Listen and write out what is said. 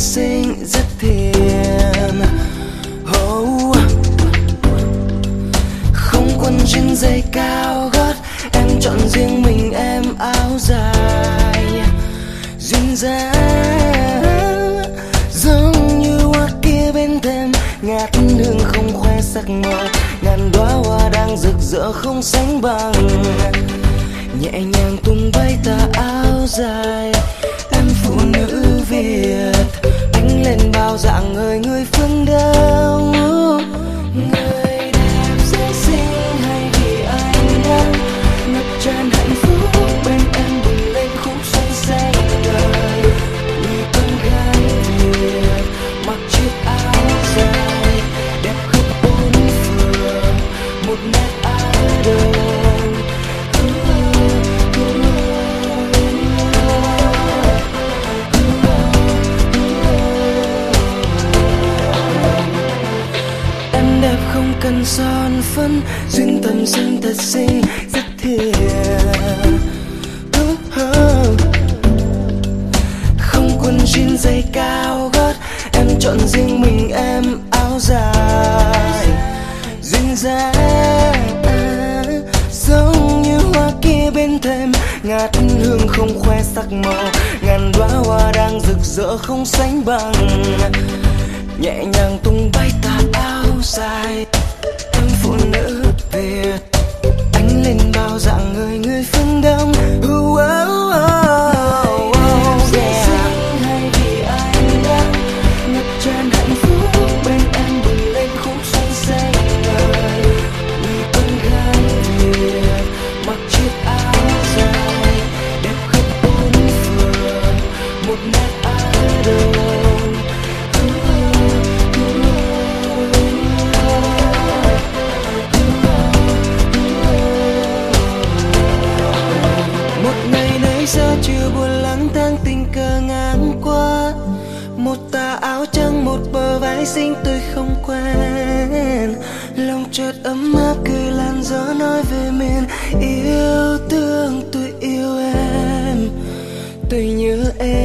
xinh rất thiền oh. không quần jean dây cao gót, em chọn riêng mình em áo dài. Duyên dáng giống như hoa kia bên thềm, ngát hương không khoe sắc màu ngàn đóa hoa đang rực rỡ không sánh bằng. Nhẹ nhàng tung bay tà áo dài, em phụ nữ boyfriend đẹp son phấn, duyên tâm sinh thật xinh rất thiện không quần jean dây cao gót, em chọn riêng mình em áo dài. Duyên dáng giống như hoa kia bên thềm, ngát hương không khoe sắc màu, ngàn đóa hoa đang rực rỡ không sánh bằng. Nhẹ nhàng tung bay tà áo dài. Áo trắng một bờ vai xinh tôi không quen. Lòng chợt ấm áp cười làn gió nói về miền. Yêu thương, tôi yêu em. Tôi nhớ em.